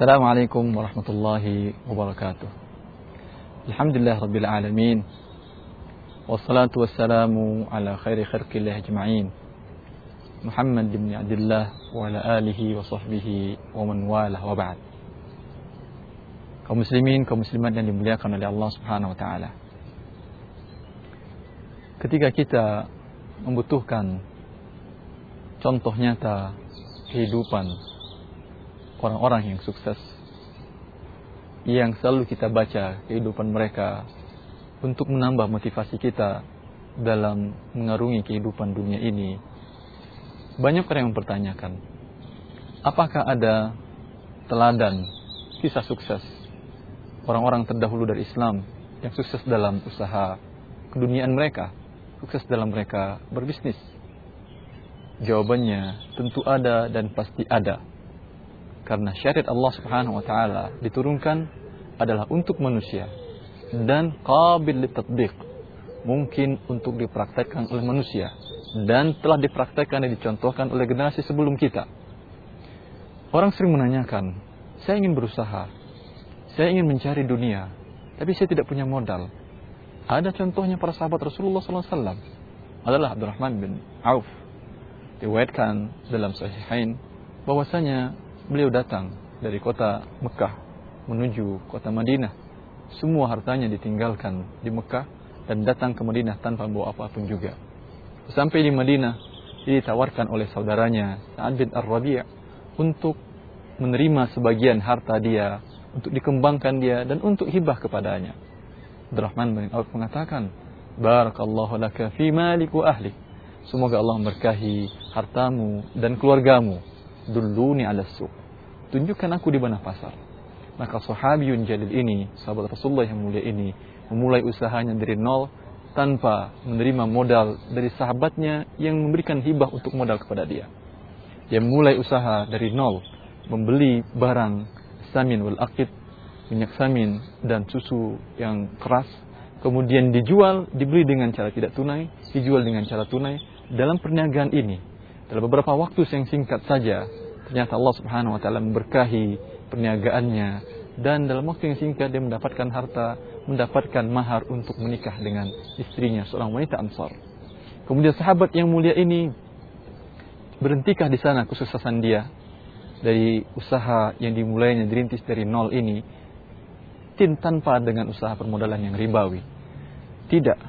السلام عليكم ورحمة الله وبركاته الحمد لله رب العالمين والصلاة والسلام على خير خلق الله أجمعين محمد بن عبد الله وعلى آله وصحبه ومن والاه وبعد kaum muslimin, kaum muslimat yang dimuliakan oleh Allah Subhanahu wa taala. Ketika kita membutuhkan contoh nyata kehidupan orang-orang yang sukses yang selalu kita baca kehidupan mereka untuk menambah motivasi kita dalam mengarungi kehidupan dunia ini. Banyak orang yang mempertanyakan, apakah ada teladan kisah sukses orang-orang terdahulu dari Islam yang sukses dalam usaha keduniaan mereka, sukses dalam mereka berbisnis? Jawabannya tentu ada dan pasti ada. Karena syariat Allah Subhanahu wa taala diturunkan adalah untuk manusia dan qabil litatbiq. Mungkin untuk dipraktekkan oleh manusia dan telah dipraktekkan dan dicontohkan oleh generasi sebelum kita. Orang sering menanyakan, saya ingin berusaha, saya ingin mencari dunia, tapi saya tidak punya modal. Ada contohnya para sahabat Rasulullah SAW adalah Abdurrahman bin Auf. Diwayatkan dalam Sahihain bahwasanya beliau datang dari kota Mekah menuju kota Madinah. Semua hartanya ditinggalkan di Mekah dan datang ke Madinah tanpa bawa apa pun juga. Sampai di Madinah, ditawarkan oleh saudaranya Sa'ad bin Ar-Rabi' untuk menerima sebagian harta dia untuk dikembangkan dia dan untuk hibah kepadanya. Abdurrahman bin Auf mengatakan, Barakallahu laka fi ahli. Semoga Allah memberkahi hartamu dan keluargamu. Dulluni ala suq. Tunjukkan aku di mana pasar. Maka sahabiyun jalil ini, sahabat Rasulullah yang mulia ini, memulai usahanya dari nol tanpa menerima modal dari sahabatnya yang memberikan hibah untuk modal kepada dia. Dia mulai usaha dari nol, membeli barang samin wal akid, minyak samin dan susu yang keras, kemudian dijual, dibeli dengan cara tidak tunai, dijual dengan cara tunai. Dalam perniagaan ini, dalam beberapa waktu yang singkat saja, ternyata Allah Subhanahu wa taala memberkahi perniagaannya dan dalam waktu yang singkat dia mendapatkan harta, mendapatkan mahar untuk menikah dengan istrinya seorang wanita Ansar. Kemudian sahabat yang mulia ini berhentikah di sana kesuksesan dia? dari usaha yang dimulainya dirintis dari nol ini tin tanpa dengan usaha permodalan yang ribawi. Tidak.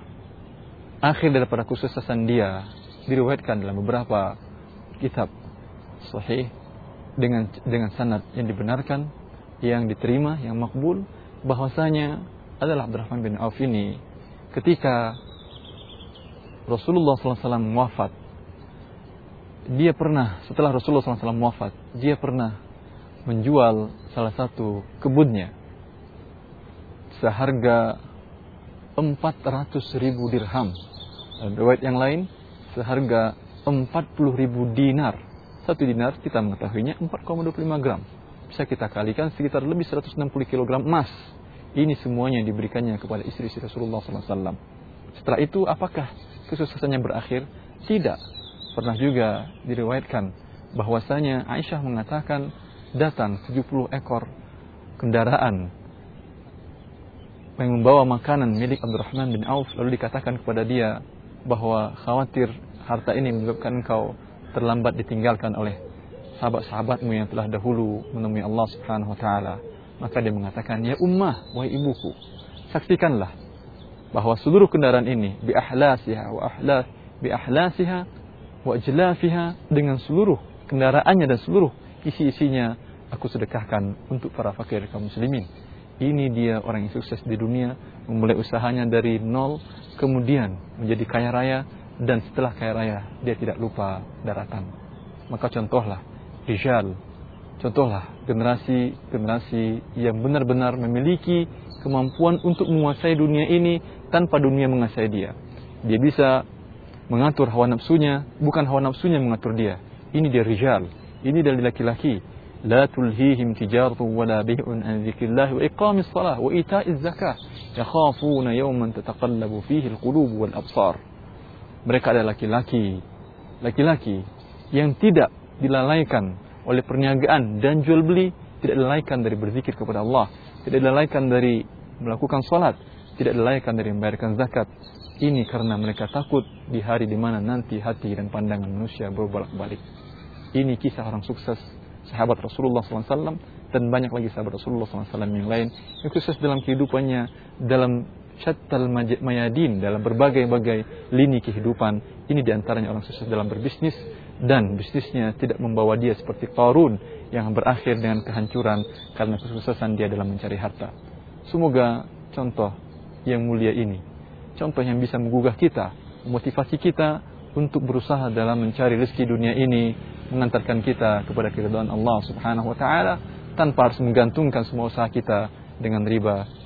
Akhir daripada kesuksesan dia diriwayatkan dalam beberapa kitab sahih dengan dengan sanad yang dibenarkan, yang diterima, yang makbul bahwasanya adalah Abdurrahman bin Auf ini ketika Rasulullah SAW wafat dia pernah setelah Rasulullah SAW wafat, dia pernah menjual salah satu kebunnya seharga 400 ribu dirham. Dan riwayat yang lain seharga 40 ribu dinar. Satu dinar kita mengetahuinya 4,25 gram. Bisa kita kalikan sekitar lebih 160 kg emas. Ini semuanya diberikannya kepada istri-istri Rasulullah SAW. Setelah itu apakah kesuksesannya berakhir? Tidak pernah juga diriwayatkan bahwasanya Aisyah mengatakan datang 70 ekor kendaraan yang membawa makanan milik Abdurrahman bin Auf lalu dikatakan kepada dia bahwa khawatir harta ini menyebabkan engkau terlambat ditinggalkan oleh sahabat-sahabatmu yang telah dahulu menemui Allah Subhanahu wa taala. Maka dia mengatakan, "Ya ummah, wahai ibuku, saksikanlah bahwa seluruh kendaraan ini bi ahlasiha wa ahlas bi ahlasiha wa jelafiha dengan seluruh kendaraannya dan seluruh isi-isinya aku sedekahkan untuk para fakir kaum muslimin. Ini dia orang yang sukses di dunia, memulai usahanya dari nol, kemudian menjadi kaya raya, dan setelah kaya raya, dia tidak lupa daratan. Maka contohlah, Rijal, contohlah generasi-generasi yang benar-benar memiliki kemampuan untuk menguasai dunia ini tanpa dunia menguasai dia. Dia bisa mengatur hawa nafsunya, bukan hawa nafsunya mengatur dia. Ini dia rijal, ini dari laki-laki. Tijaratu wala bih'un an dzikrillah wa iqamis salah wa ita'iz zakah yakhafuna yawman tataqallabu fihi alqulub wal absar. Mereka adalah laki-laki, laki-laki yang tidak dilalaikan oleh perniagaan dan jual beli tidak dilalaikan dari berzikir kepada Allah, tidak dilalaikan dari melakukan sholat, tidak dilalaikan dari membayarkan zakat. Ini karena mereka takut di hari di mana nanti hati dan pandangan manusia berbolak-balik. Ini kisah orang sukses sahabat Rasulullah SAW dan banyak lagi sahabat Rasulullah SAW yang lain yang sukses dalam kehidupannya dalam syattal mayadin dalam berbagai-bagai lini kehidupan ini di antaranya orang sukses dalam berbisnis dan bisnisnya tidak membawa dia seperti Qarun yang berakhir dengan kehancuran karena kesuksesan dia dalam mencari harta. Semoga contoh yang mulia ini, contoh yang bisa menggugah kita, memotivasi kita untuk berusaha dalam mencari rezeki dunia ini, mengantarkan kita kepada keridhaan Allah Subhanahu wa taala tanpa harus menggantungkan semua usaha kita dengan riba.